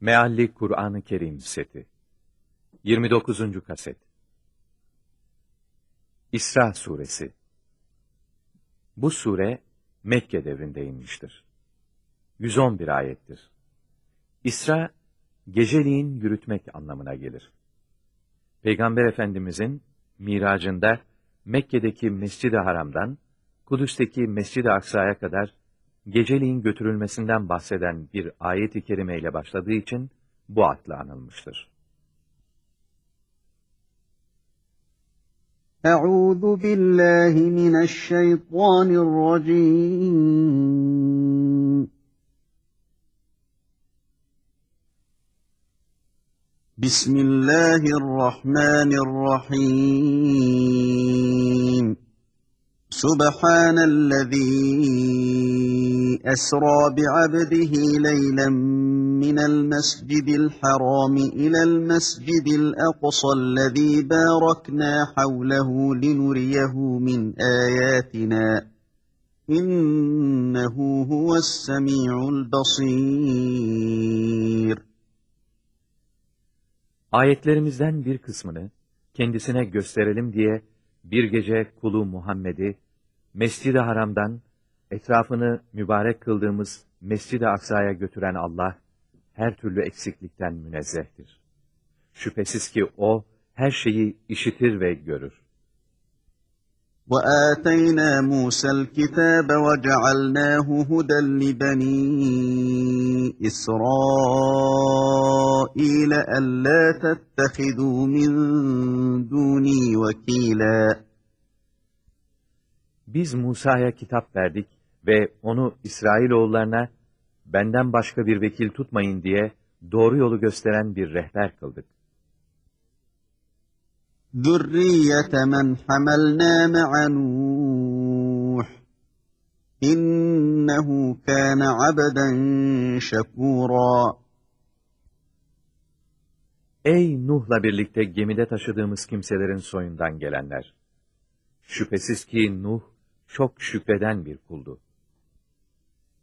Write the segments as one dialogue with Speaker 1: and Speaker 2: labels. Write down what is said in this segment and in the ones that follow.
Speaker 1: Mealli Kur'an-ı Kerim Seti 29. Kaset İsra Suresi Bu sure Mekke devrinde inmiştir. 111 ayettir. İsra, geceliğin yürütmek anlamına gelir. Peygamber Efendimizin miracında Mekke'deki Mescid-i Haram'dan Kudüs'teki Mescid-i Aksa'ya kadar geceliğin götürülmesinden bahseden bir ayet-i kerime ile başladığı için bu adla anılmıştır.
Speaker 2: Euzu billahi mineşşeytanirracim. Bismillahirrahmanirrahim. Subhanellezî أسرى بعبده ليلا من المسجد الحرام إلى المسجد الأقصى الذي باركنا حوله لنريه من آياتنا إنه هو السميع البصير
Speaker 1: Ayetlerimizden bir kısmını kendisine gösterelim diye bir gece kulu Muhammed'i Mescid-i Haram'dan Etrafını mübarek kıldığımız Mescid-i Aksa'ya götüren Allah, her türlü eksiklikten münezzehtir. Şüphesiz ki O, her şeyi işitir ve görür.
Speaker 2: وَآتَيْنَا مُوسَى الْكِتَابَ وَجَعَلْنَاهُ هُدًى لِبَنِي إِسْرَائِيلَ أَلَّا تَتَّخِذُوا مِنْ دُونِي وَكِيلًا Biz Musa'ya kitap
Speaker 1: verdik ve onu İsrailoğullarına benden başka bir vekil tutmayın diye doğru yolu gösteren bir rehber kıldık.
Speaker 2: ذُرِّيَّةَ مَنْ حَمَلْنَا مَعَ نُوحٍ اِنَّهُ كَانَ عَبَدًا Ey Nuh'la
Speaker 1: birlikte gemide taşıdığımız kimselerin soyundan gelenler! Şüphesiz ki Nuh çok şükreden bir kuldu.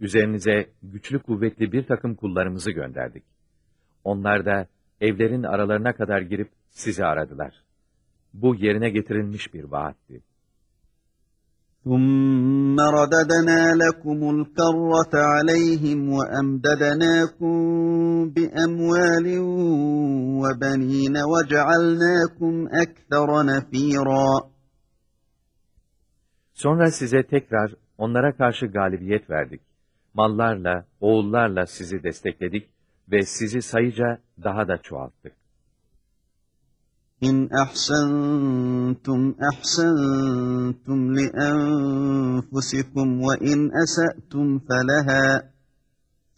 Speaker 1: üzerinize güçlü kuvvetli bir takım kullarımızı gönderdik. Onlar da evlerin aralarına kadar girip sizi aradılar. Bu yerine getirilmiş bir vaatti.
Speaker 2: ثُمَّ رَدَدَنَا لَكُمُ الْكَرَّةَ عَلَيْهِمْ وَأَمْدَدَنَاكُمْ بِأَمْوَالٍ وَبَنِينَ وَجَعَلْنَاكُمْ أَكْثَرَ نَف۪يرًا Sonra
Speaker 1: size tekrar onlara karşı galibiyet verdik mallarla, oğullarla sizi destekledik ve sizi sayıca daha da çoğalttık.
Speaker 2: İn ahsantum ahsantum li enfusikum ve in esa'tum feleha.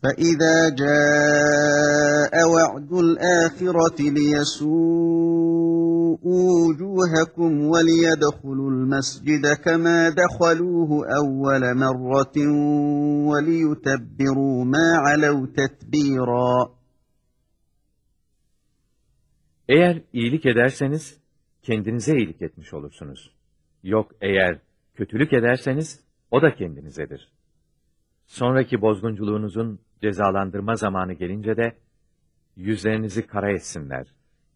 Speaker 2: فَإِذَا جَاءَ وَعْدُ الْآخِرَةِ لِيَسُوءَ وُجُوهَكُمْ وَلِيَدْخُلُوا الْمَسْجِدَ كَمَا دَخَلُوهُ أَوَّلَ مَرَّةٍ وَلِيُتَبِّرُوا مَا عَلَوْا تَتْبِيرًا
Speaker 1: Eğer iyilik ederseniz, kendinize iyilik etmiş olursunuz. Yok eğer kötülük ederseniz, o da kendinizedir. Sonraki bozgunculuğunuzun cezalandırma zamanı gelince de, yüzlerinizi kara etsinler.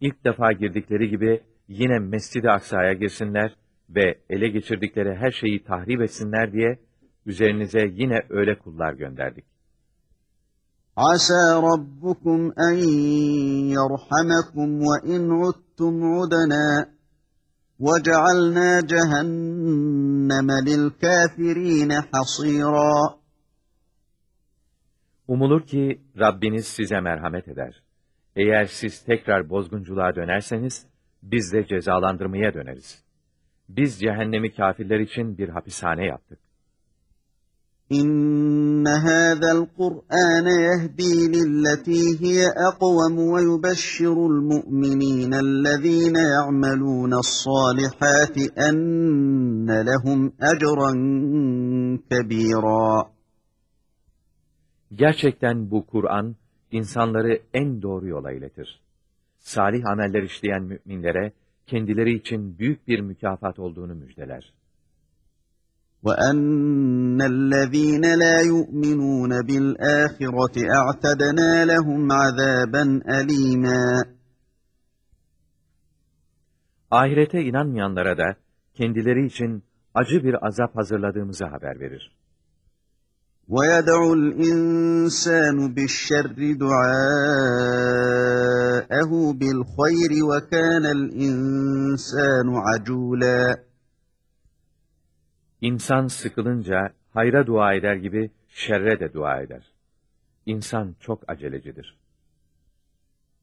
Speaker 1: İlk defa girdikleri gibi yine Mescid-i Aksa'ya girsinler ve ele geçirdikleri her şeyi tahrip etsinler diye üzerinize yine öyle kullar gönderdik.
Speaker 2: Asa rabbukum en yerhamekum ve in uttum udana ve cealna cehenneme lil kafirine hasira. Umulur ki
Speaker 1: Rabbiniz size merhamet eder. Eğer siz tekrar bozgunculuğa dönerseniz, biz de cezalandırmaya döneriz. Biz cehennemi kafirler için bir hapishane yaptık.
Speaker 2: İnne hâzel Kur'âne yehdi lilletî hiye ekvem ve yubeşşirul mu'minînellezîne ya'melûne's-sâlihâti enne lehum ecran kebîrâ. Gerçekten bu
Speaker 1: Kur'an insanları en doğru yola iletir salih ameller işleyen müminlere kendileri için büyük bir mükafat olduğunu müjdeler.
Speaker 2: وَأَنَّ الَّذ۪ينَ لَا يُؤْمِنُونَ بِالْآخِرَةِ اَعْتَدَنَا لَهُمْ عَذَابًا
Speaker 1: Ahirete inanmayanlara da kendileri için acı bir azap hazırladığımızı haber verir.
Speaker 2: وَيَدَعُ الْاِنْسَانُ بِالشَّرِّ دُعَاءَهُ بِالْخَيْرِ وَكَانَ الْاِنْسَانُ عَجُولًا İnsan
Speaker 1: sıkılınca hayra dua eder gibi şerre de dua eder. İnsan çok acelecidir.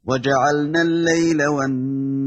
Speaker 2: وَجَعَلْنَا اللَّيْلَ وَالنَّهَارَ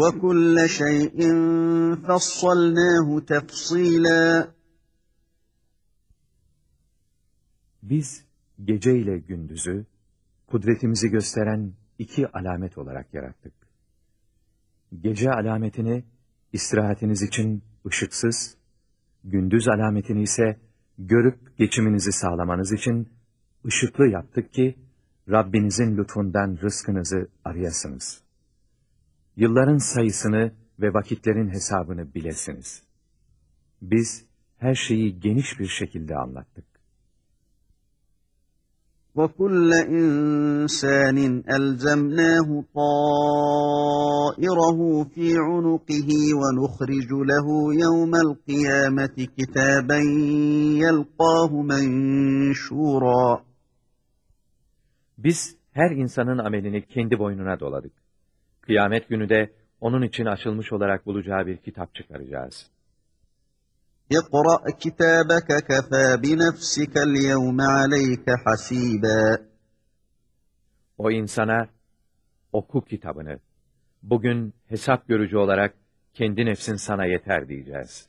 Speaker 2: وَكُلَّ شَيْءٍ فَصَّلْنَاهُ تَفْصِيلًا
Speaker 1: Biz gece ile gündüzü kudretimizi gösteren iki alamet olarak yarattık. Gece alametini istirahatiniz için ışıksız, gündüz alametini ise görüp geçiminizi sağlamanız için ışıklı yaptık ki Rabbinizin lütfundan rızkınızı arayasınız.'' yılların sayısını ve vakitlerin hesabını bilesiniz. Biz her şeyi geniş bir şekilde anlattık.
Speaker 2: وَكُلَّ اِنْسَانٍ أَلْزَمْنَاهُ طَائِرَهُ فِي عُنُقِهِ وَنُخْرِجُ لَهُ يَوْمَ الْقِيَامَةِ كِتَابًا يَلْقَاهُ مَنْشُورًا Biz
Speaker 1: her insanın amelini kendi boynuna doladık Kıyamet günü de onun için açılmış olarak bulacağı bir kitap çıkaracağız.
Speaker 2: اقرأ كتابك كفى بنفسك اليوم عليك حسيبا
Speaker 1: O insana oku kitabını. Bugün hesap görücü olarak kendi nefsin sana yeter diyeceğiz.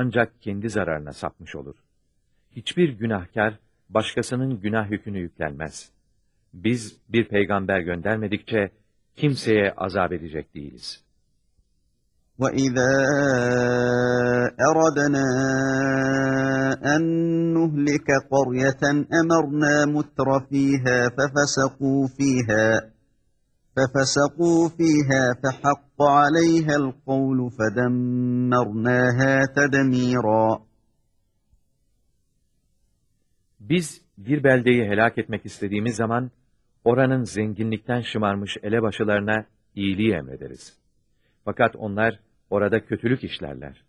Speaker 1: ancak kendi zararına sapmış olur. Hiçbir günahkar başkasının günah yükünü yüklenmez. Biz bir peygamber göndermedikçe kimseye azap edecek değiliz.
Speaker 2: وَإِذَا أَرَدْنَا أَنْ نُهْلِكَ قَرْيَةً أَمَرْنَا مُتْرَ فِيهَا فَفَسَقُوا فِيهَا فَفَسَقُوا ف۪يهَا فَحَقَّ عَلَيْهَا الْقَوْلُ فَدَمَّرْنَاهَا تَدَم۪يرًا Biz bir
Speaker 1: beldeyi helak etmek istediğimiz zaman, oranın zenginlikten şımarmış elebaşılarına iyiliği emrederiz. Fakat onlar orada kötülük işlerler.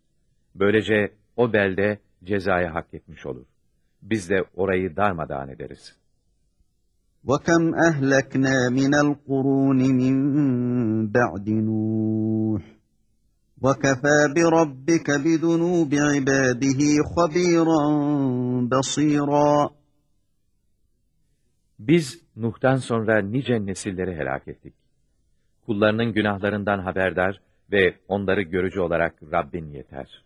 Speaker 1: Böylece o belde cezaya hak etmiş olur. Biz de orayı darmadağın ederiz.
Speaker 2: وَكَمْ أَهْلَكْنَا مِنَ الْقُرُونِ مِنْ بَعْدِ نُوحٍ وَكَفَى بِرَبِّكَ بِذُنُوبِ عِبَادِهِ خَب۪يرًا بَص۪يرًا
Speaker 1: Biz Nuh'tan sonra nice nesilleri helak ettik. Kullarının günahlarından haberdar ve onları görücü olarak Rabbin yeter.''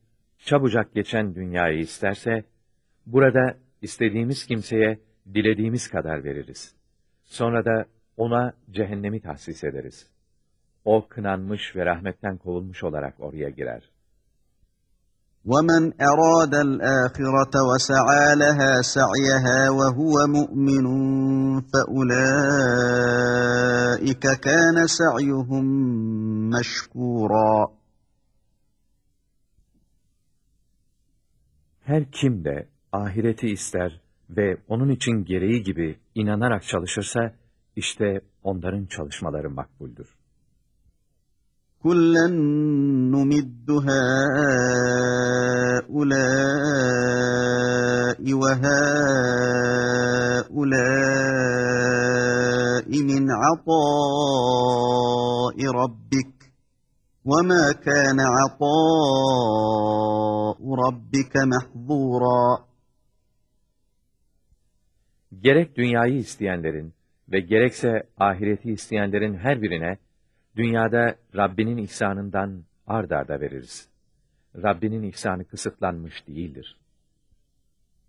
Speaker 2: çabucak geçen
Speaker 1: dünyayı isterse, burada istediğimiz kimseye dilediğimiz kadar veririz. Sonra da ona cehennemi tahsis ederiz. O kınanmış ve rahmetten kovulmuş olarak oraya girer.
Speaker 2: وَمَنْ اَرَادَ الْآخِرَةَ وَسَعَى لَهَا سَعْيَهَا وَهُوَ مُؤْمِنٌ فَأُولَٰئِكَ كَانَ سَعْيُهُمْ مَشْكُورًا
Speaker 1: Her kim de ahireti ister ve onun için gereği gibi inanarak çalışırsa, işte onların çalışmaları makbuldür.
Speaker 2: كُلًّا نُمِدُّ هَٰؤُلَاءِ وَهَٰؤُلَاءِ مِنْ عَطَاءِ رَبِّكَ وَمَا كَانَ عَطَاءُ رَبِّكَ مَحْظُورًا Gerek dünyayı
Speaker 1: isteyenlerin ve gerekse ahireti isteyenlerin her birine, dünyada Rabbinin ihsanından ard arda veririz. Rabbinin ihsanı kısıtlanmış değildir.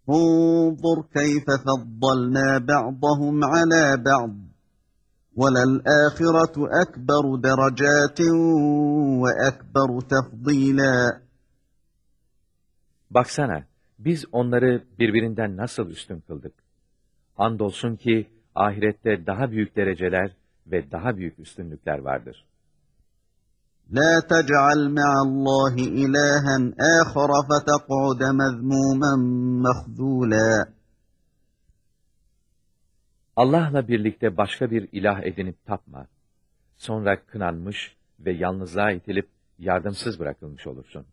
Speaker 2: انظر كيف فضلنا بعضهم على بعض وَلَلْآخِرَةُ أَكْبَرُ دَرَجَاتٍ وَأَكْبَرُ تَفْضِيلًا
Speaker 1: Baksana, biz onları birbirinden nasıl üstün kıldık. Andolsun ki ahirette daha büyük dereceler ve daha büyük üstünlükler vardır.
Speaker 2: لَا تَجْعَلْ مَعَ اللّٰهِ اِلَٰهًا آخَرَ فَتَقْعُدَ مَذْمُومًا مَخْذُولًا
Speaker 1: Allah'la birlikte başka bir ilah edinip tapma. Sonra kınanmış ve yalnızlığa itilip yardımsız bırakılmış olursun.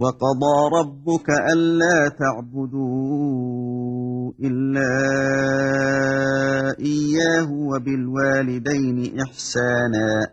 Speaker 2: وَقَضَى رَبُّكَ أَلَّا تَعْبُدُوا إِلَّا إِيَّاهُ وَبِالْوَالِدَيْنِ إِحْسَانًا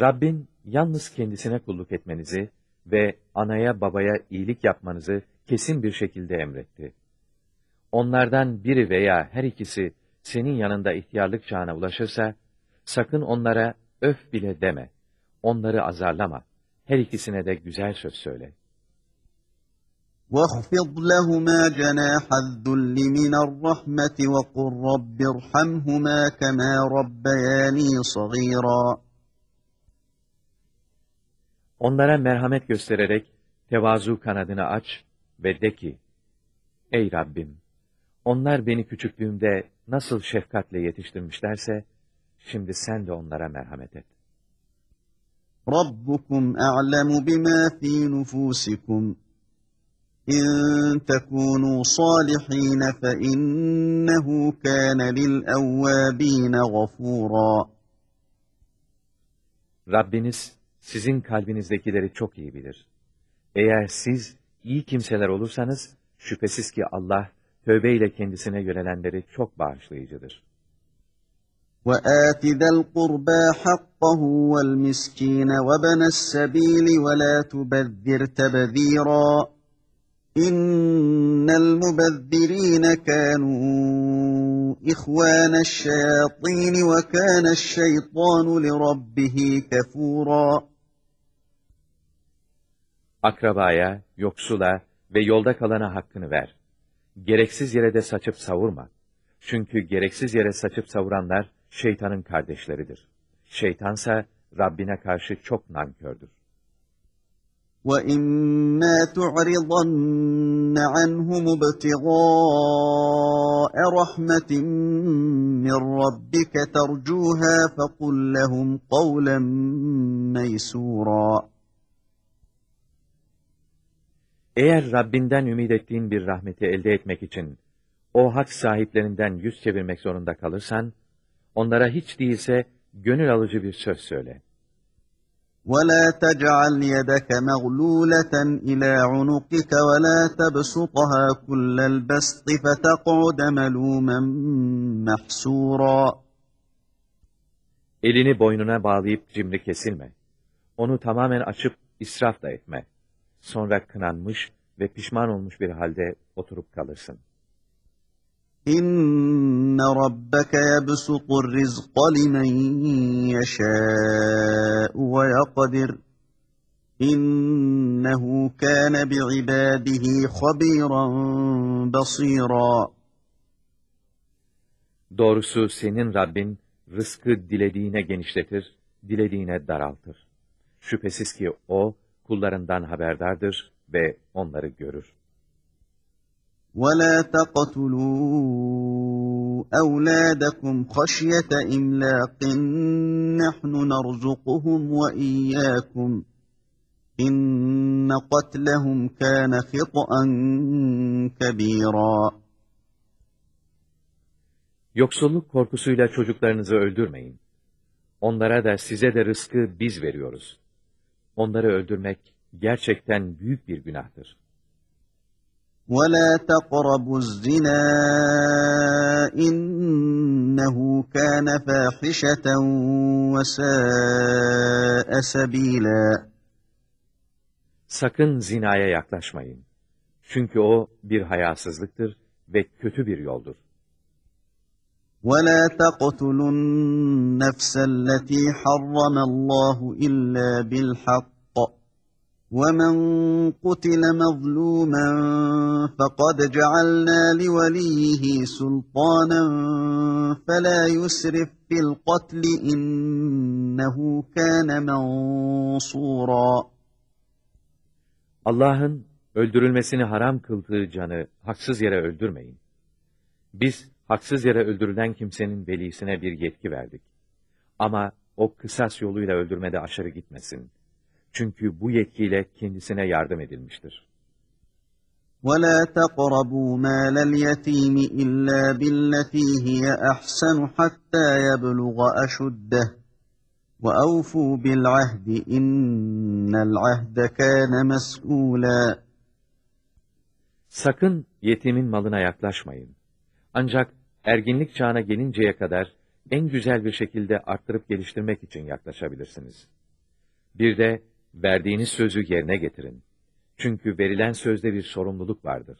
Speaker 1: Rabbin yalnız kendisine kulluk etmenizi ve anaya babaya iyilik yapmanızı kesin bir şekilde emretti. Onlardan biri veya her ikisi senin yanında ihtiyarlık çağına ulaşırsa, sakın onlara öf bile deme, onları azarlama, her ikisine de güzel söz söyle.
Speaker 2: وَاخْفِضْ لَهُمَا جَنَاحَ الذُّلِّ مِنَ الرَّحْمَةِ وَقُلْ رَبِّ ارْحَمْهُمَا كَمَا رَبَّيَانِي صَغِيرًا
Speaker 1: Onlara merhamet göstererek tevazu kanadını aç ve de ki, Ey Rabbim! Onlar beni küçüklüğümde nasıl şefkatle yetiştirmişlerse, şimdi sen de onlara merhamet et.
Speaker 2: Rabbukum a'lemu bima fi nufusikum. İn tekunu salihin fe innehu kana lil awwabin gafura.
Speaker 1: Rabbiniz sizin kalbinizdekileri çok iyi bilir. Eğer siz iyi kimseler olursanız, şüphesiz ki Allah, tövbeyle kendisine yönelenleri çok bağışlayıcıdır.
Speaker 2: وَآتِ ذَا الْقُرْبَى حَقَّهُ وَالْمِسْكِينَ وَبَنَ السَّبِيلِ وَلَا تُبَذِّرْ تَبَذ۪يرًا اِنَّ الْمُبَذِّر۪ينَ كَانُوا اِخْوَانَ الشَّيَاط۪ينِ وَكَانَ الشَّيْطَانُ لِرَبِّهِ كَفُورًا
Speaker 1: Akrabaya, yoksula ve yolda kalana hakkını ver. Gereksiz yere de saçıp savurma. Çünkü gereksiz yere saçıp savuranlar şeytanın kardeşleridir. Şeytansa Rabbine karşı çok nankördür.
Speaker 2: وَاِمَّا تُعْرِضَنَّ عَنْهُمُ ابْتِغَاءَ رَحْمَةٍ مِّنْ رَبِّكَ تَرْجُوهَا فَقُلْ لَهُمْ قَوْلًا مَيْسُورًا
Speaker 1: eğer Rabbinden ümit ettiğin bir rahmeti elde etmek için o hak sahiplerinden yüz çevirmek zorunda kalırsan, onlara hiç değilse gönül alıcı bir söz söyle.
Speaker 2: وَلَا تَجْعَلْ يَدَكَ مَغْلُولَةً إِلَى عُنُقِكَ وَلَا تَبْسُطَهَا كُلَّ الْبَسْطِ فَتَقْعُدَ مَلُومًا مَحْسُورًا
Speaker 1: Elini boynuna bağlayıp cimri kesilme. Onu tamamen açıp israf da etme sonra kınanmış ve pişman olmuş bir halde oturup kalırsın.
Speaker 2: İnne rabbeke yebsutur rizqa limen yeşâ'u ve yakdir. İnnehu kâne bi'ibâdihi habîran basîrâ.
Speaker 1: Doğrusu senin Rabbin rızkı dilediğine genişletir, dilediğine daraltır. Şüphesiz ki O, kullarından haberdardır ve onları görür.
Speaker 2: وَلَا تَقَتُلُوا أَوْلَادَكُمْ خَشْيَةَ إِمْلَاقٍ نَحْنُ نَرْزُقُهُمْ وَإِيَّاكُمْ اِنَّ قَتْلَهُمْ كَانَ خِطْئًا
Speaker 1: Yoksulluk korkusuyla çocuklarınızı öldürmeyin. Onlara da size de rızkı biz veriyoruz. Onları öldürmek gerçekten büyük bir günahtır.
Speaker 2: وَلَا تَقْرَبُوا الزِّنَا اِنَّهُ كَانَ فَاحِشَةً وَسَاءَ سَب۪يلًا
Speaker 1: Sakın zinaya yaklaşmayın. Çünkü o bir hayasızlıktır ve kötü bir yoldur.
Speaker 2: ولا تقتلوا النفس التي حرم الله إلا بالحق ومن قتل مظلوما فقد جعلنا لوليه سلطانا فلا يسرف في القتل إنه كان منصورا
Speaker 1: Allah'ın öldürülmesini haram kıldığı canı haksız yere öldürmeyin. Biz Haksız yere öldürülen kimsenin velisine bir yetki verdik. Ama o kısas yoluyla öldürmede aşırı gitmesin. Çünkü bu yetkiyle kendisine yardım edilmiştir.
Speaker 2: وَلَا تَقْرَبُوا مَالَ الْيَتِيمِ إِلَّا بِالَّتِي هِيَ أَحْسَنُ حَتَّى يَبْلُغَ أَشُدَّهِ وَأَوْفُوا بِالْعَهْدِ اِنَّ الْعَهْدَ كَانَ مَسْئُولًا Sakın
Speaker 1: yetimin malına yaklaşmayın. Ancak erginlik çağına gelinceye kadar en güzel bir şekilde arttırıp geliştirmek için yaklaşabilirsiniz. Bir de verdiğiniz sözü yerine getirin. Çünkü verilen sözde bir sorumluluk vardır.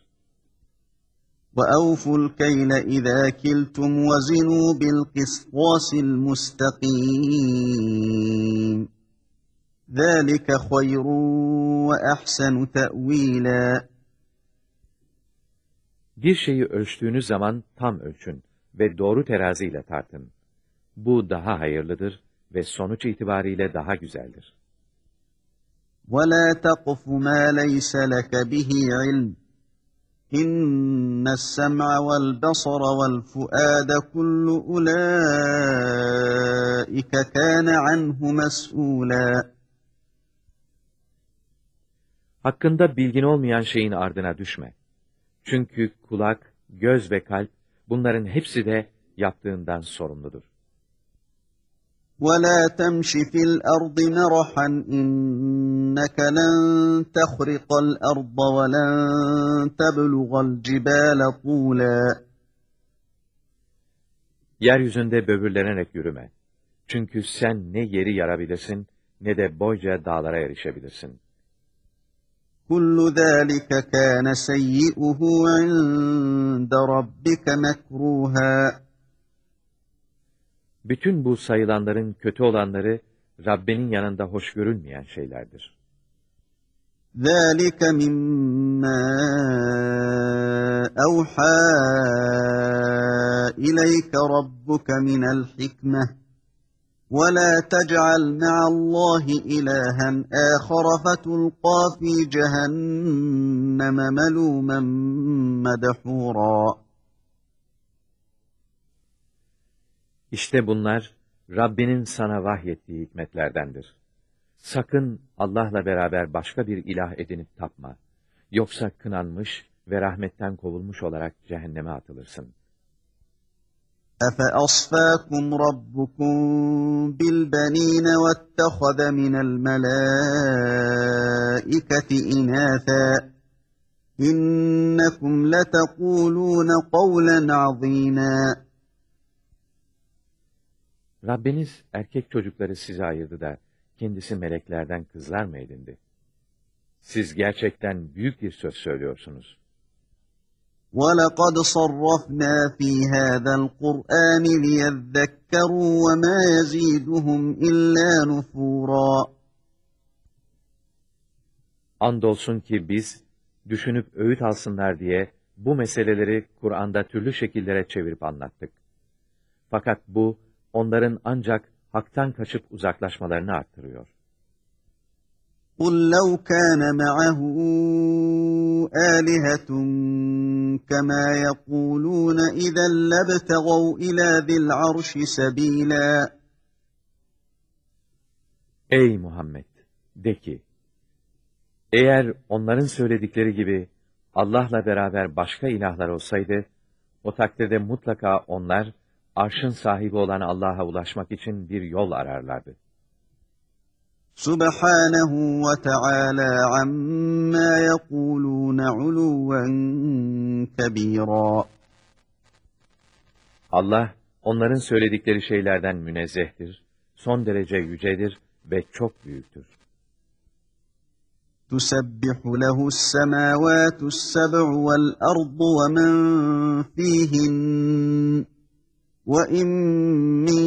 Speaker 2: وَاَوْفُوا الْكَيْلَ اِذَا كِلْتُمْ وَزِنُوا بِالْقِسْطَاسِ الْمُسْتَقِيمِ ذَٰلِكَ خَيْرٌ وَاَحْسَنُ تَأْو۪يلًا
Speaker 1: bir şeyi ölçtüğünüz zaman tam ölçün ve doğru teraziyle tartın. Bu daha hayırlıdır ve sonuç itibariyle daha güzeldir.
Speaker 2: وَلَا تَقْفُ مَا لَيْسَ لَكَ بِهِ عِلْمٍ اِنَّ السَّمْعَ وَالْبَصَرَ وَالْفُؤَادَ كُلُّ اُولَٰئِكَ كَانَ عَنْهُ مَسْئُولًا
Speaker 1: Hakkında bilgin olmayan şeyin ardına düşme. Çünkü kulak, göz ve kalp bunların hepsi de yaptığından sorumludur.
Speaker 2: وَلَا تَمْشِ فِي الْأَرْضِ مَرَحًا اِنَّكَ لَنْ تَخْرِقَ الْأَرْضَ وَلَنْ تَبْلُغَ الْجِبَالَ طُولًا
Speaker 1: Yeryüzünde böbürlenerek yürüme. Çünkü sen ne yeri yarabilirsin ne de boyca dağlara erişebilirsin.
Speaker 2: Kullu zâlike kâne seyyi'uhu inde rabbike mekruha.
Speaker 1: Bütün bu sayılanların kötü olanları Rabbinin yanında hoş görülmeyen şeylerdir.
Speaker 2: ذَٰلِكَ مِمَّا اَوْحَى اِلَيْكَ min مِنَ الْحِكْمَةِ وَلَا تَجْعَلْ مَعَ اللّٰهِ اِلَٰهًا آخَرَ فَتُلْقَى ف۪ي جَهَنَّمَ مَلُومًا مَدَحُورًا
Speaker 1: İşte bunlar Rabbinin sana vahyettiği hikmetlerdendir. Sakın Allah'la beraber başka bir ilah edinip tapma. Yoksa kınanmış ve rahmetten kovulmuş olarak cehenneme atılırsın.
Speaker 2: أَفَأَصْفَاكُمْ رَبُّكُمْ بِالْبَنِينَ وَاتَّخَذَ مِنَ الْمَلَائِكَةِ إِنَاثًا İnnekum letekulûne kavlen azînâ.
Speaker 1: Rabbiniz erkek çocukları size ayırdı da kendisi meleklerden kızlar mı edindi? Siz gerçekten büyük bir söz
Speaker 2: söylüyorsunuz. وَلَقَدْ صَرَّفْنَا ف۪ي هَذَا الْقُرْآنِ لِيَذَّكَّرُوا وَمَا يَزِيدُهُمْ اِلَّا نُفُورًا
Speaker 1: Andolsun ki biz, düşünüp öğüt alsınlar diye bu meseleleri Kur'an'da türlü şekillere çevirip anlattık. Fakat bu, onların ancak haktan kaçıp uzaklaşmalarını
Speaker 2: arttırıyor. قُلْ لَوْ كَانَ مَعَهُ آلهة كما يقولون إذا لابتغوا إلى ذي العرش سبيلا
Speaker 1: Ey Muhammed! De ki, eğer onların söyledikleri gibi Allah'la beraber başka ilahlar olsaydı, o takdirde mutlaka onlar, arşın sahibi olan Allah'a ulaşmak için bir yol ararlardı.
Speaker 2: Subhanahu ve Teala amma yekulun uluven kebira.
Speaker 1: Allah onların söyledikleri şeylerden münezzehtir, son derece yücedir ve
Speaker 2: çok büyüktür. تُسَبِّحُ لَهُ السَّمَاوَاتُ السَّبْعُ وَالْأَرْضُ وَمَنْ فِيهِنَّ وَاِنْ مِنْ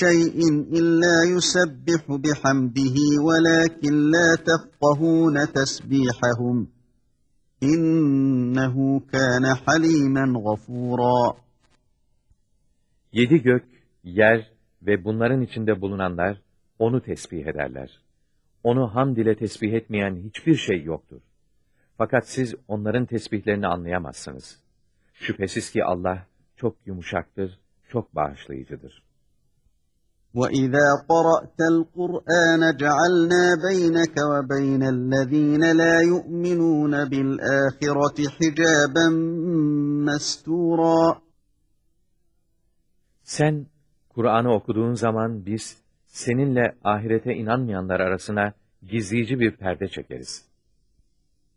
Speaker 2: شَيْءٍ اِلَّا يُسَبِّحُ بِحَمْدِهِ وَلَاكِنْ لَا تَفْقَهُونَ تَسْبِيحَهُمْ اِنَّهُ كَانَ حَلِيمًا غَفُورًا
Speaker 1: Yedi gök, yer ve bunların içinde bulunanlar onu tesbih ederler. Onu hamd ile tesbih etmeyen hiçbir şey yoktur. Fakat siz onların tesbihlerini anlayamazsınız. Şüphesiz ki Allah çok yumuşaktır,
Speaker 2: çok bağışlayıcıdır. وَإِذَا قَرَأْتَ الْقُرْآنَ جَعَلْنَا بَيْنَكَ وَبَيْنَ الَّذ۪ينَ لَا يُؤْمِنُونَ بِالْآخِرَةِ حِجَابًا مَسْتُورًا
Speaker 1: Sen Kur'an'ı okuduğun zaman biz seninle ahirete inanmayanlar arasına gizleyici bir perde çekeriz.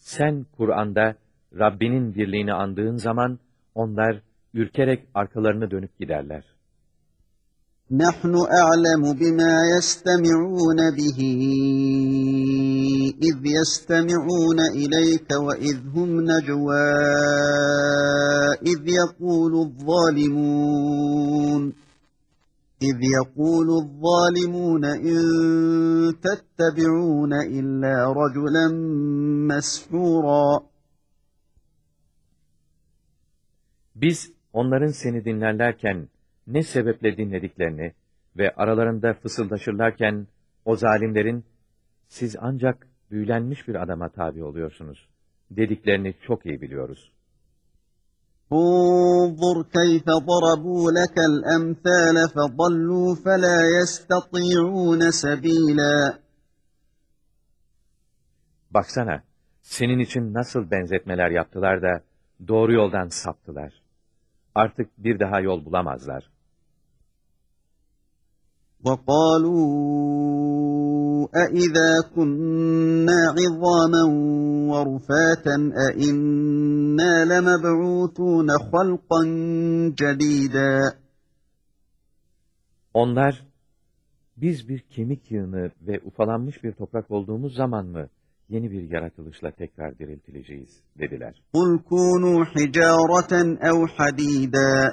Speaker 1: Sen Kur'an'da Rabbinin birliğini andığın zaman onlar ürkerek arkalarını dönüp giderler.
Speaker 2: نَحْنُ أَعْلَمُ بِمَا يَسْتَمِعُونَ بِهِ اِذْ يَسْتَمِعُونَ اِلَيْكَ وَاِذْ هُمْ نَجْوَى اِذْ يَقُولُ الظَّالِمُونَ اِذْ يَقُولُ الظَّالِمُونَ اِنْ تَتَّبِعُونَ اِلَّا رَجُلًا مَسْحُورًا Biz onların seni
Speaker 1: dinlerlerken ne sebeple dinlediklerini ve aralarında fısıldaşırlarken o zalimlerin siz ancak büyülenmiş bir adama tabi oluyorsunuz dediklerini çok iyi biliyoruz.
Speaker 2: انظر كيف ضربوا لك الأمثال فضلوا فلا يستطيعون سبيلا
Speaker 1: Baksana, senin için nasıl benzetmeler yaptılar da doğru yoldan saptılar. Artık bir daha yol bulamazlar.''
Speaker 2: وَقَالُوا اَاِذَا كُنَّا عِظَامًا وَرُفَاتًا اَاِنَّا لَمَبْعُوتُونَ خَلْقًا جَد۪يدًا Onlar, biz bir kemik
Speaker 1: yığını ve ufalanmış bir toprak olduğumuz zaman mı yeni bir yaratılışla tekrar diriltileceğiz dediler.
Speaker 2: قُلْ كُونُوا حِجَارَةً اَوْ حَد۪يدًا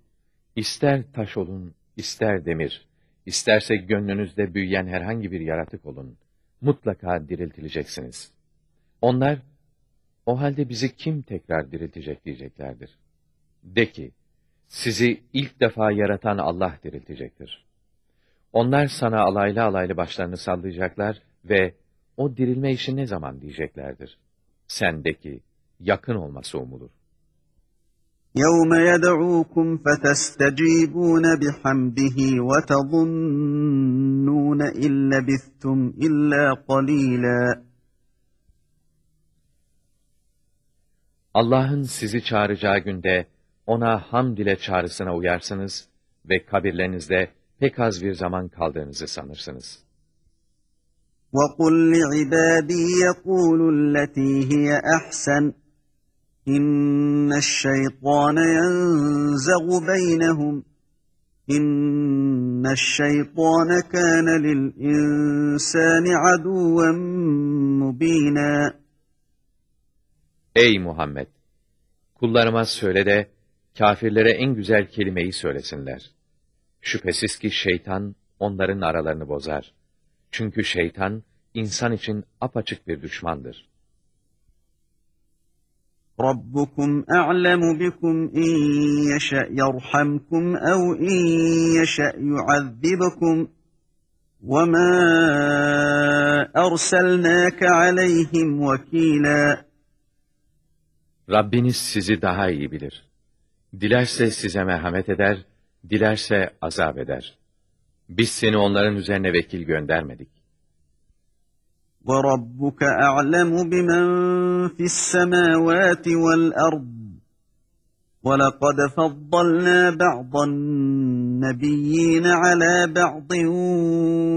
Speaker 1: İster taş olun, ister demir, isterse gönlünüzde büyüyen herhangi bir yaratık olun, mutlaka diriltileceksiniz. Onlar, o halde bizi kim tekrar diriltecek diyeceklerdir. De ki, sizi ilk defa yaratan Allah diriltecektir. Onlar sana alaylı alaylı başlarını sallayacaklar ve o dirilme işi ne zaman diyeceklerdir. Sendeki yakın olması umulur.
Speaker 2: يَوْمَ يَدْعُوكُمْ فَتَسْتَجِيبُونَ بِحَمْدِهِ وَتَظُنُّونَ اِنْ لَبِثْتُمْ اِلَّا قَلِيلًا
Speaker 1: Allah'ın sizi çağıracağı günde ona hamd ile çağrısına uyarsınız ve kabirlerinizde pek az bir zaman kaldığınızı sanırsınız.
Speaker 2: وَقُلْ لِعِبَادِي يَقُولُ الَّتِي هِيَ أَحْسَنُ İnne şeytane yenzeğu beynehum. İnne şeytane kâne lil insani aduven mubînâ. Ey
Speaker 1: Muhammed! Kullarıma söyle de, kafirlere en güzel kelimeyi söylesinler. Şüphesiz ki şeytan onların aralarını bozar. Çünkü şeytan, insan için apaçık bir düşmandır.
Speaker 2: Rabbukum a'lemu bikum in yeşe yerhamkum ev in yeşe yuazzibukum. وَمَا أَرْسَلْنَاكَ عَلَيْهِمْ وَك۪يلًا
Speaker 1: Rabbiniz sizi daha iyi bilir. Dilerse size merhamet eder, dilerse azap eder. Biz seni onların üzerine vekil göndermedik.
Speaker 2: وَرَبُّكَ أَعْلَمُ بِمَنْ فِي السَّمَاوَاتِ وَالْأَرْضِ وَلَقَدْ فَضَّلْنَا بَعْضَ النَّبِيِّينَ عَلَى بَعْضٍ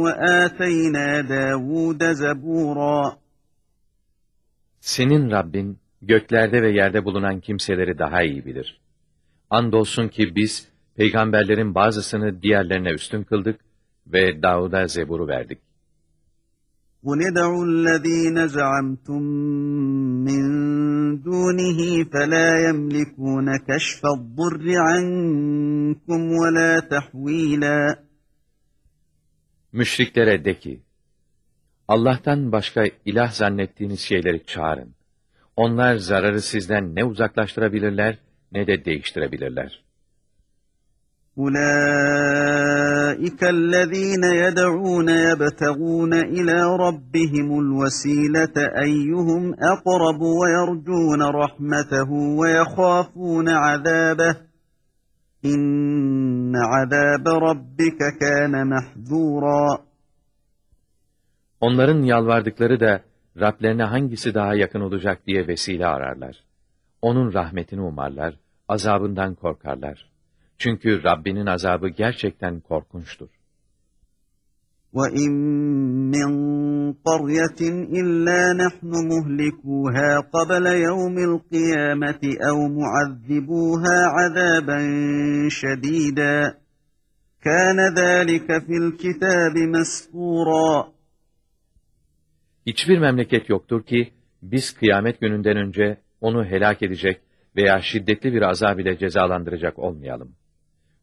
Speaker 2: وَآتَيْنَا دَاوُودَ زَبُورًا
Speaker 1: Senin Rabbin, göklerde ve yerde bulunan kimseleri daha iyi bilir. Andolsun ki biz, peygamberlerin bazısını diğerlerine üstün kıldık ve Davud'a Zebur'u verdik.
Speaker 2: قُلِ ادْعُوا الَّذ۪ينَ زَعَمْتُمْ مِنْ دُونِهِ فَلَا يَمْلِكُونَ كَشْفَ الضُّرِّ عَنْكُمْ وَلَا تَحْو۪يلًا
Speaker 1: Müşriklere de ki, Allah'tan başka ilah zannettiğiniz şeyleri çağırın. Onlar zararı sizden ne uzaklaştırabilirler ne de değiştirebilirler.
Speaker 2: أولئك الذين يدعون يبتغون إلى ربهم الوسيلة أيهم أقرب ويرجون رحمته ويخافون عذابه إن عذاب ربك كان محذورا
Speaker 1: Onların yalvardıkları da Rablerine hangisi daha yakın olacak diye vesile ararlar. Onun rahmetini umarlar, azabından korkarlar. Çünkü Rabbinin azabı gerçekten korkunçtur.
Speaker 2: وَاِنْ مِنْ قَرْيَةٍ اِلَّا نَحْنُ مُهْلِكُوهَا قَبَلَ يَوْمِ الْقِيَامَةِ اَوْ مُعَذِّبُوهَا عَذَابًا شَد۪يدًا كَانَ ذَٰلِكَ فِي الْكِتَابِ
Speaker 1: Hiçbir memleket yoktur ki biz kıyamet gününden önce onu helak edecek veya şiddetli bir azab ile cezalandıracak olmayalım.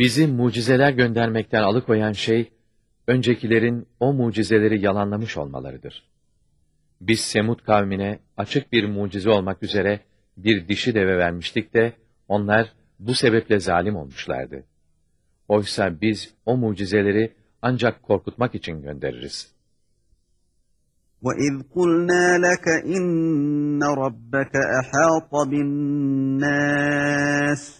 Speaker 1: Bizi mucizeler göndermekten alıkoyan şey, öncekilerin o mucizeleri yalanlamış olmalarıdır. Biz Semud kavmine açık bir mucize olmak üzere bir dişi deve vermiştik de, onlar bu sebeple zalim olmuşlardı. Oysa biz o mucizeleri ancak korkutmak için göndeririz.
Speaker 2: وَاِذْ قُلْنَا لَكَ اِنَّ رَبَّكَ اَحَاطَ بِالنَّاسِ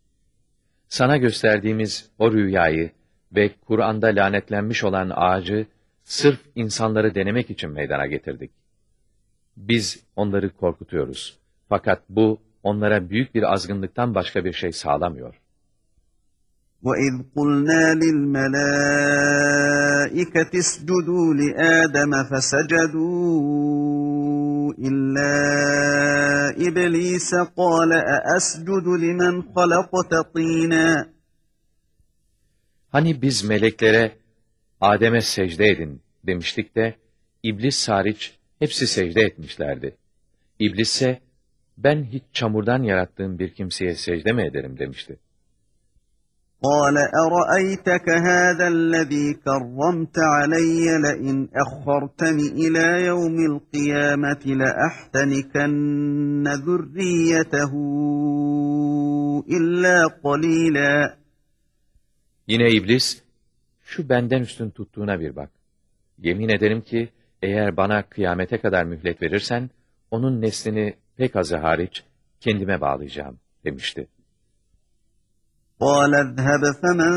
Speaker 1: Sana gösterdiğimiz o rüyayı ve Kur'an'da lanetlenmiş olan ağacı sırf insanları denemek için meydana getirdik. Biz onları korkutuyoruz. Fakat bu onlara büyük bir azgınlıktan başka bir şey sağlamıyor.
Speaker 2: وَاِذْ قُلْنَا لِلْمَلَائِكَةِ اسْجُدُوا لِآدَمَ فَسَجَدُوا إلا إبليس قال أأسجد لمن خلقت طينا
Speaker 1: Hani biz meleklere Adem'e secde edin demiştik de İblis hariç hepsi secde etmişlerdi. İblis ise ben hiç çamurdan yarattığım bir kimseye secde mi ederim demişti.
Speaker 2: قال أرأيتك هذا الذي كرمت علي لئن أخرتني إلى يوم القيامة لأحتنكن ذريته إلا قليلا
Speaker 1: Yine iblis, şu benden üstün tuttuğuna bir bak. Yemin ederim ki, eğer bana kıyamete kadar mühlet verirsen, onun neslini pek azı hariç kendime bağlayacağım, demişti.
Speaker 2: قال اذهب فمن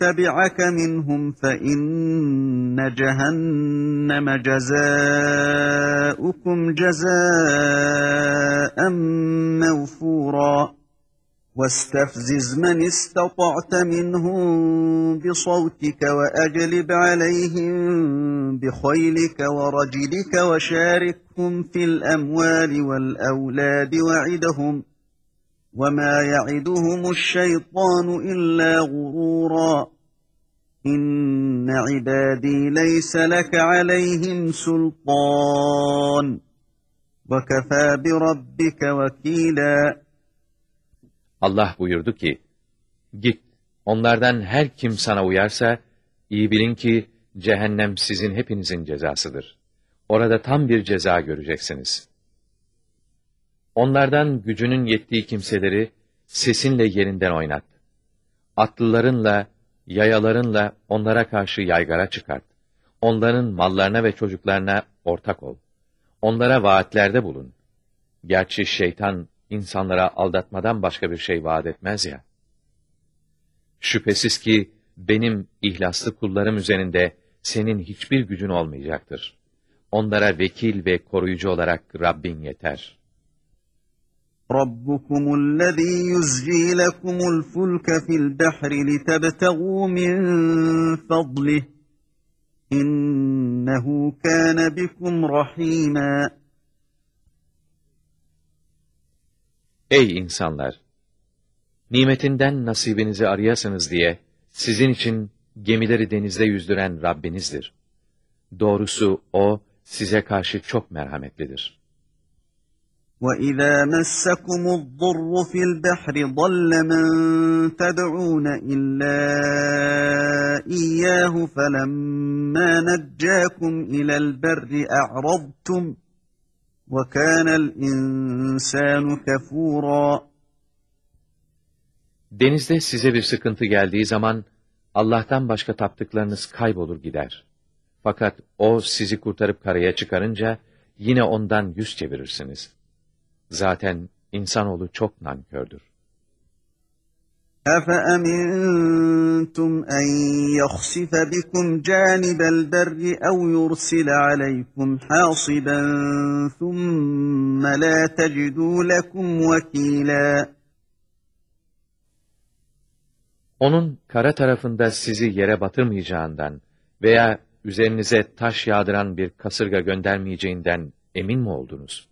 Speaker 2: تبعك منهم فإن جهنم جزاؤكم جزاء موفورا واستفزز من استطعت منهم بصوتك وأجلب عليهم بخيلك ورجلك وشاركهم في الأموال والأولاد وعدهم ۖ وَمَا يَعِدُهُمُ الشَّيْطَانُ إِلَّا غُرُورًا اِنَّ عِبَادِي لَيْسَ لَكَ عَلَيْهِمْ سُلْطَانٌ وَكَفَى بِرَبِّكَ وَك۪يلًا
Speaker 1: Allah buyurdu ki, Git, onlardan her kim sana uyarsa, iyi bilin ki cehennem sizin hepinizin cezasıdır. Orada tam bir ceza göreceksiniz.'' Onlardan gücünün yettiği kimseleri sesinle yerinden oynat. Atlılarınla, yayalarınla onlara karşı yaygara çıkart. Onların mallarına ve çocuklarına ortak ol. Onlara vaatlerde bulun. Gerçi şeytan insanlara aldatmadan başka bir şey vaat etmez ya. Şüphesiz ki benim ihlaslı kullarım üzerinde senin hiçbir gücün olmayacaktır. Onlara vekil ve koruyucu olarak Rabbin
Speaker 2: yeter.'' رَبُّكُمُ الَّذ۪ي يُزْجِي لَكُمُ الْفُلْكَ فِي الْبَحْرِ لِتَبْتَغُوا مِنْ فَضْلِهِ اِنَّهُ كَانَ بِكُمْ رَح۪يمًا
Speaker 1: Ey insanlar! Nimetinden nasibinizi arayasınız diye sizin için gemileri denizde yüzdüren Rabbinizdir. Doğrusu O size karşı çok merhametlidir.
Speaker 2: وَإِذَا مَسَّكُمُ الضُّرُّ فِي الْبَحْرِ ضَلَّ مَنْ تَدْعُونَ إِلَّا إِيَّاهُ فَلَمَّا نَجَّاكُمْ إِلَى الْبَرِّ أَعْرَضْتُمْ وَكَانَ الْاِنْسَانُ كَفُورًا
Speaker 1: Denizde size bir sıkıntı geldiği zaman Allah'tan başka taptıklarınız kaybolur gider. Fakat O sizi kurtarıp karaya çıkarınca yine ondan yüz çevirirsiniz.'' Zaten insanoğlu çok nankördür.
Speaker 2: اَفَأَمِنْتُمْ اَنْ يَخْسِفَ بِكُمْ جَانِبَ الْبَرِّ اَوْ يُرْسِلَ عَلَيْكُمْ حَاصِبًا ثُمَّ لَا تَجِدُوا لَكُمْ وَكِيلًا
Speaker 1: Onun kara tarafında sizi yere batırmayacağından veya üzerinize taş yağdıran bir kasırga göndermeyeceğinden emin mi oldunuz?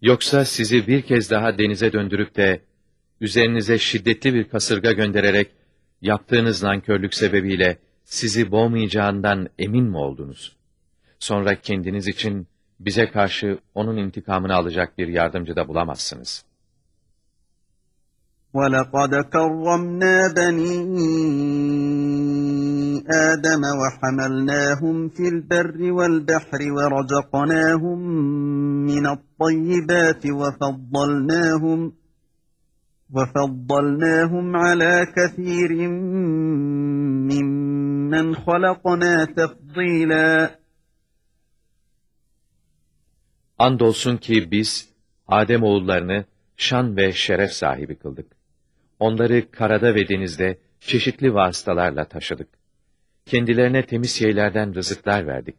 Speaker 1: Yoksa sizi bir kez daha denize döndürüp de, üzerinize şiddetli bir kasırga göndererek, yaptığınız nankörlük sebebiyle sizi boğmayacağından emin mi oldunuz? Sonra kendiniz için bize karşı onun intikamını alacak bir yardımcı da bulamazsınız.
Speaker 2: وَلَقَدْ كَرَّمْنَا بَنِي آدَمَ وَحَمَلْنَاهُمْ فِي الْبَرِّ وَالْبَحْرِ وَرَزَقْنَاهُمْ من الطيبات وفضلناهم وفضلناهم على كثير ممن خلقنا تفضيلا
Speaker 1: Andolsun ki biz Adem oğullarını şan ve şeref sahibi kıldık. Onları karada ve denizde çeşitli vasıtalarla taşıdık. Kendilerine temiz şeylerden rızıklar verdik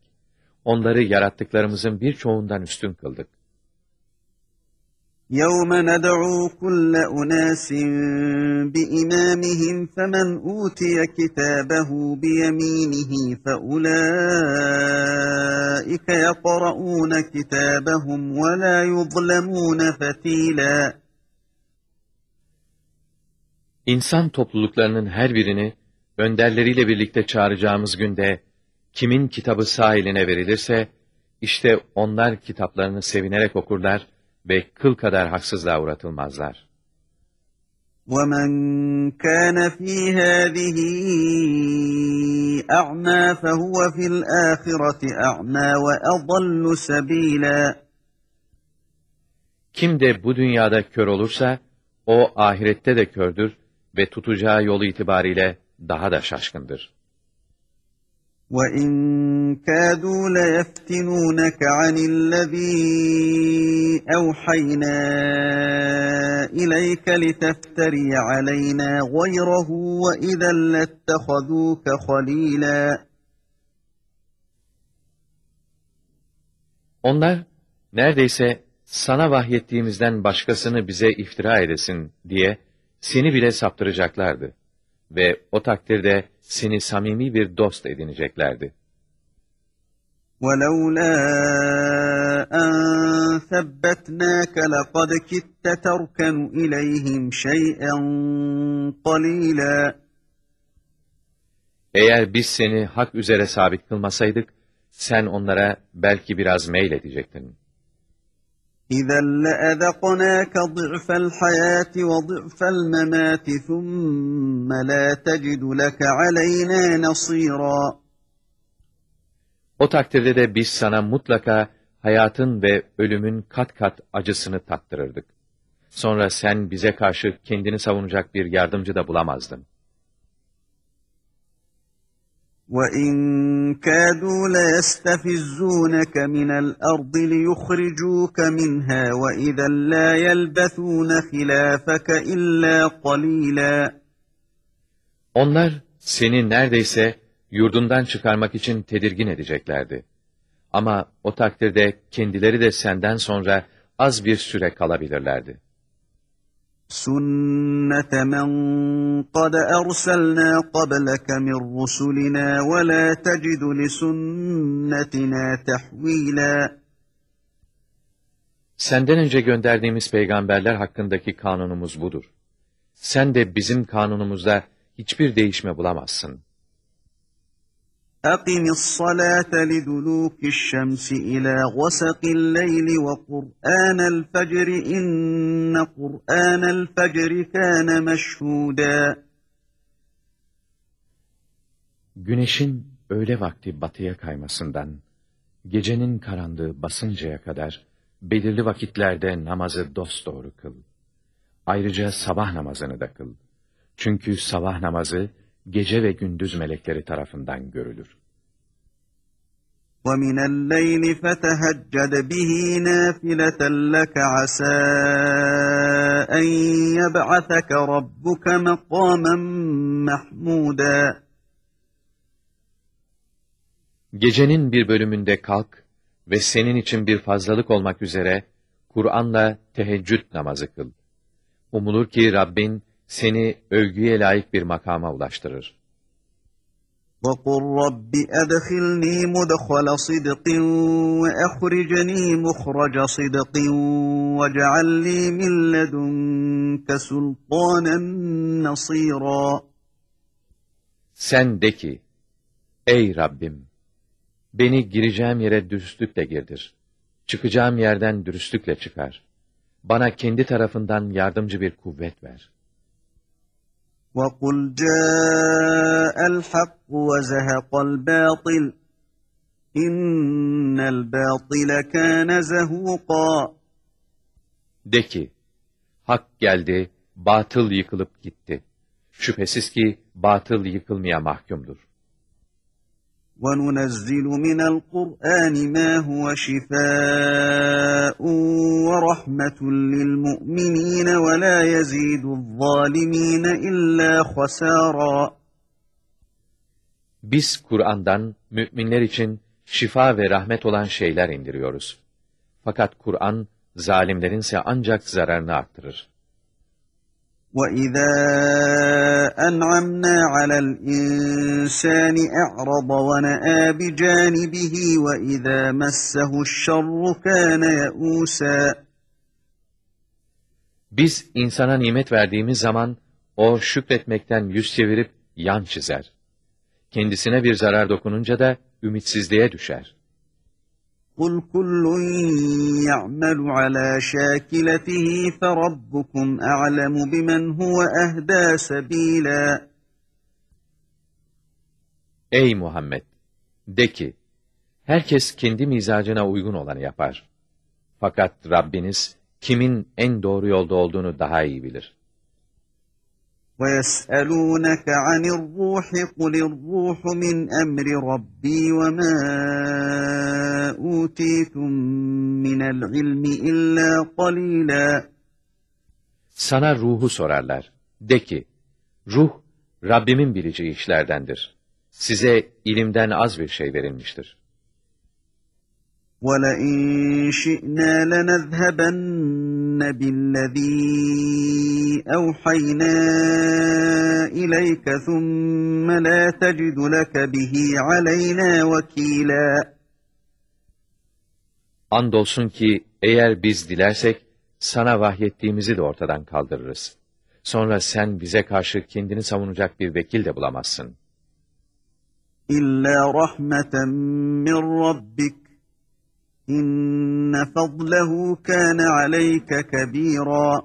Speaker 1: onları yarattıklarımızın birçoğundan üstün kıldık.
Speaker 2: يَوْمَ نَدْعُو كُلَّ أُنَاسٍ بِإِمَامِهِمْ فَمَنْ أُوتِيَ كِتَابَهُ بِيَمِينِهِ فَأُولَٰئِكَ يَقْرَؤُونَ كِتَابَهُمْ وَلَا يُظْلَمُونَ فَتِيلًا
Speaker 1: İnsan topluluklarının her birini önderleriyle birlikte çağıracağımız günde Kimin kitabı sağ eline verilirse, işte onlar kitaplarını sevinerek okurlar ve kıl kadar haksızlığa uğratılmazlar.
Speaker 2: وَمَنْ كَانَ فِي هَذِهِ أَعْمَى فَهُوَ فِي الْآخِرَةِ أَعْمَى وَأَضَلُّ
Speaker 1: Kim de bu dünyada kör olursa, o ahirette de kördür ve tutacağı yolu itibariyle daha da şaşkındır.
Speaker 2: وَاِنْ كَادُوا لَيَفْتِنُونَكَ عَنِ الَّذ۪ي اَوْحَيْنَا اِلَيْكَ لِتَفْتَرِيَ عَلَيْنَا غَيْرَهُ وَاِذَا لَاتَّخَذُوكَ خَل۪يلًا
Speaker 1: Onlar neredeyse sana vahyettiğimizden başkasını bize iftira edesin diye seni bile saptıracaklardı ve o takdirde seni samimi bir dost edineceklerdi.
Speaker 2: وَلَوْلَا أَنْ ثَبَّتْنَاكَ لَقَدْ كِدْتَ تَرْكَنُ اِلَيْهِمْ شَيْئًا قَلِيلًا
Speaker 1: Eğer biz seni hak üzere sabit kılmasaydık, sen onlara belki biraz meyledecektin.
Speaker 2: اِذَا لَأَذَقْنَاكَ ضِعْفَ الْحَيَاةِ وَضِعْفَ الْمَمَاتِ ثُمَّ لَا تَجِدُ لَكَ عَلَيْنَا نَصِيرًا
Speaker 1: O takdirde de biz sana mutlaka hayatın ve ölümün kat kat acısını tattırırdık. Sonra sen bize karşı kendini savunacak bir yardımcı da bulamazdın.
Speaker 2: وَاِنْ كَادُوا لَيَسْتَفِزُّونَكَ مِنَ الْأَرْضِ لِيُخْرِجُوكَ مِنْهَا وَاِذَا لَا يَلْبَثُونَ خِلَافَكَ اِلَّا قَلِيلًا
Speaker 1: Onlar seni neredeyse yurdundan çıkarmak için tedirgin edeceklerdi. Ama o takdirde kendileri de senden sonra az bir süre kalabilirlerdi.
Speaker 2: سُنَّةَ مَنْ قَدْ أَرْسَلْنَا قَبْلَكَ مِنْ رُسُلِنَا وَلَا تَجِدُ لِسُنَّتِنَا تَحْوِيلًا
Speaker 1: Senden önce gönderdiğimiz peygamberler hakkındaki kanunumuz budur. Sen de bizim kanunumuzda hiçbir değişme bulamazsın.
Speaker 2: أقم الصلاة لدلوك الشمس إلى غسق الليل وقرآن الفجر إن قرآن الفجر كان مشهودا
Speaker 1: Güneşin öğle vakti batıya kaymasından, gecenin karanlığı basıncaya kadar belirli vakitlerde namazı dosdoğru kıl. Ayrıca sabah namazını da kıl. Çünkü sabah namazı gece ve gündüz melekleri tarafından
Speaker 2: görülür. وَمِنَ اللَّيْلِ فَتَهَجَّدْ بِهِ نَافِلَةً لَكَ عَسَى اَنْ يَبْعَثَكَ رَبُّكَ مَقَامًا مَحْمُودًا
Speaker 1: Gecenin bir bölümünde kalk ve senin için bir fazlalık olmak üzere Kur'an'la teheccüd namazı kıl. Umulur ki Rabbin seni övgüye layık bir makama ulaştırır.
Speaker 2: وَقُلْ رَبِّ أَدْخِلْنِي مُدْخَلَ صِدْقٍ وَأَخْرِجْنِي مُخْرَجَ صِدْقٍ وَاجْعَلْ لِي مِنْ لَدُنْكَ سُلْطَانًا نَصِيرًا
Speaker 1: Sen de ki, ey Rabbim, beni gireceğim yere dürüstlükle girdir, çıkacağım yerden dürüstlükle çıkar, bana kendi tarafından yardımcı bir kuvvet ver.''
Speaker 2: وَقُلْ جَاءَ الْحَقُّ وَزَهَقَ الْبَاطِلِ اِنَّ الْبَاطِلَ كَانَ زَهُوقًا
Speaker 1: De ki, hak geldi, batıl yıkılıp gitti. Şüphesiz ki batıl yıkılmaya mahkumdur.
Speaker 2: وَنُنَزِّلُ مِنَ الْقُرْآنِ مَا هُوَ شِفَاءٌ وَرَحْمَةٌ لِلْمُؤْمِنِينَ وَلَا يَزِيدُ الظَّالِمِينَ إِلَّا خَسَارًا
Speaker 1: Biz Kur'an'dan müminler için şifa ve rahmet olan şeyler indiriyoruz. Fakat Kur'an, zalimlerinse ancak zararını arttırır.
Speaker 2: وَإِذَا أَنْعَمْنَا عَلَى الْإِنْسَانِ اَعْرَضَ وَنَآ بِجَانِبِهِ وَإِذَا مَسَّهُ الشَّرُّ كَانَ يَئُوسًا
Speaker 1: Biz insana nimet verdiğimiz zaman, o şükretmekten yüz çevirip yan çizer. Kendisine bir zarar dokununca da ümitsizliğe düşer.
Speaker 2: قُلْ كُلٌّ يَعْمَلُ عَلَى شَاكِلَتِهِ فَرَبُّكُمْ أَعْلَمُ بِمَنْ هُوَ اَهْدَى سَب۪يلًا
Speaker 1: Ey Muhammed! De ki, herkes kendi mizacına uygun olanı yapar. Fakat Rabbiniz kimin en doğru yolda olduğunu daha iyi bilir.
Speaker 2: وَيَسْأَلُونَكَ عَنِ الرُّوحِ قُلِ الرُّوحُ مِنْ أَمْرِ رَبِّي وَمَا أُوتِيتُمْ مِنَ الْعِلْمِ إِلَّا قَلِيلًا
Speaker 1: Sana ruhu sorarlar. De ki, ruh Rabbimin bileceği işlerdendir. Size ilimden az bir şey verilmiştir.
Speaker 2: وَلَئِنْ شِئْنَا لَنَذْهَبَنَّ آمَنَّ بِالَّذ۪ي اَوْحَيْنَا اِلَيْكَ ثُمَّ لَا تَجِدُ لَكَ بِهِ عَلَيْنَا وَك۪يلًا
Speaker 1: Andolsun ki eğer biz dilersek sana vahyettiğimizi de ortadan kaldırırız. Sonra sen bize karşı kendini savunacak bir vekil de bulamazsın.
Speaker 2: İlla rahmeten min rabbik İnne fadlehu kâne aleyke kebîrâ.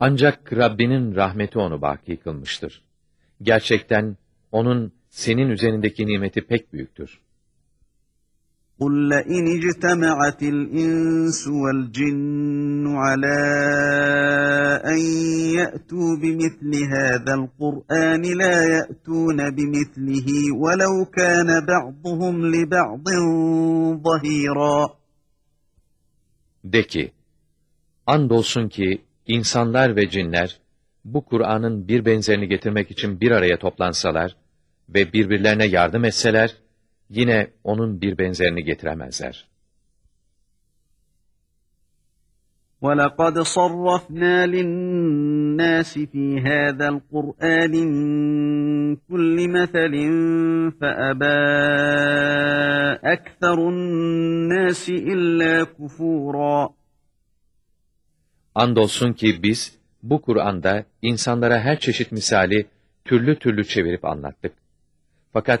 Speaker 1: Ancak Rabbinin rahmeti onu baki kılmıştır. Gerçekten onun senin üzerindeki nimeti pek büyüktür.
Speaker 2: قل لئن اجتمعت الإنس والجن على أن يأتوا بمثل هذا القرآن لا يأتون بمثله ولو كان بعضهم لبعض ظهيرا
Speaker 1: De ki, andolsun ki insanlar ve cinler bu Kur'an'ın bir benzerini getirmek için bir araya toplansalar ve birbirlerine yardım etseler, yine onun bir benzerini getiremezler.
Speaker 2: وَلَقَدْ صَرَّفْنَا لِلنَّاسِ فِي هَذَا الْقُرْآنِ كُلِّ مَثَلٍ فَأَبَى أَكْثَرُ النَّاسِ إِلَّا كُفُورًا
Speaker 1: Andolsun ki biz bu Kur'an'da insanlara her çeşit misali türlü türlü çevirip anlattık. Fakat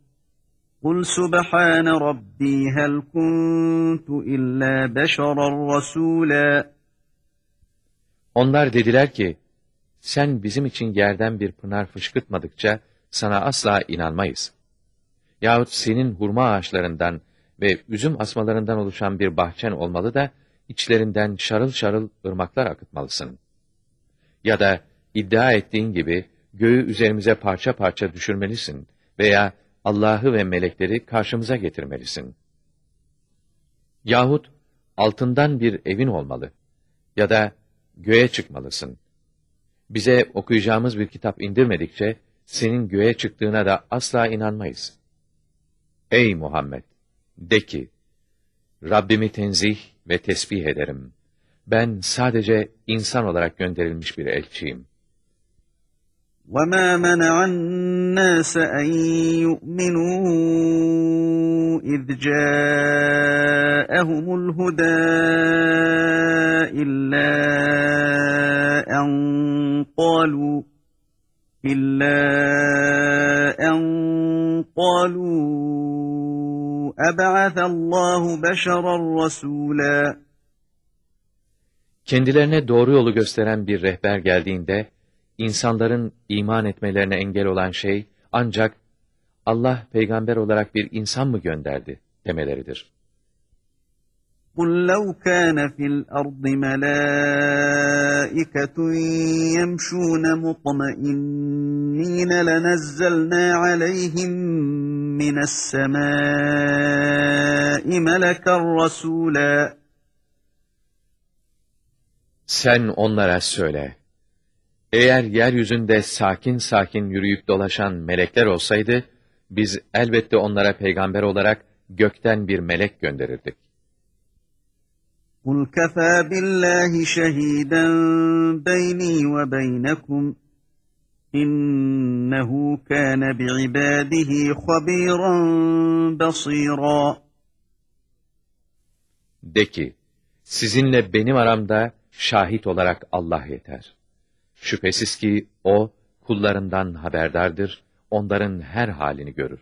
Speaker 2: قُلْ سُبْحَانَ رَبِّي هَلْ كُنْتُ اِلَّا بَشَرًا رَسُولًا
Speaker 1: Onlar dediler ki, sen bizim için yerden bir pınar fışkırtmadıkça sana asla inanmayız. Yahut senin hurma ağaçlarından ve üzüm asmalarından oluşan bir bahçen olmalı da, içlerinden şarıl şarıl ırmaklar akıtmalısın. Ya da iddia ettiğin gibi göğü üzerimize parça parça düşürmelisin veya Allah'ı ve melekleri karşımıza getirmelisin. Yahut altından bir evin olmalı ya da göğe çıkmalısın. Bize okuyacağımız bir kitap indirmedikçe senin göğe çıktığına da asla inanmayız. Ey Muhammed! De ki, Rabbimi tenzih ve tesbih ederim. Ben sadece insan olarak gönderilmiş bir elçiyim.
Speaker 2: وَمَا مَنَعَ النَّاسَ أَنْ يُؤْمِنُوا اِذْ جَاءَهُمُ الْهُدَى اِلَّا اَنْ قَالُوا اِلَّا اَنْ قَالُوا اَبَعَثَ اللّٰهُ بَشَرًا رَسُولًا
Speaker 1: Kendilerine doğru yolu gösteren bir rehber geldiğinde, insanların iman etmelerine engel olan şey ancak Allah peygamber olarak bir insan mı gönderdi demeleridir.
Speaker 2: قُلْ لَوْ كَانَ فِي الْأَرْضِ مَلَائِكَةٌ يَمْشُونَ مُطْمَئِنِّينَ لَنَزَّلْنَا عَلَيْهِمْ مِنَ السَّمَاءِ مَلَكًا رَسُولًا
Speaker 1: Sen onlara söyle. Eğer yeryüzünde sakin sakin yürüyüp dolaşan melekler olsaydı, biz elbette onlara peygamber olarak gökten bir melek gönderirdik.
Speaker 2: قُلْ كَفَى بِاللّٰهِ شَهِيدًا بَيْنِي وَبَيْنَكُمْ اِنَّهُ كَانَ بِعِبَادِهِ خَب۪يرًا بَص۪يرًا
Speaker 1: De ki, sizinle benim aramda şahit olarak Allah yeter.'' Şüphesiz ki o kullarından haberdardır, onların her halini görür.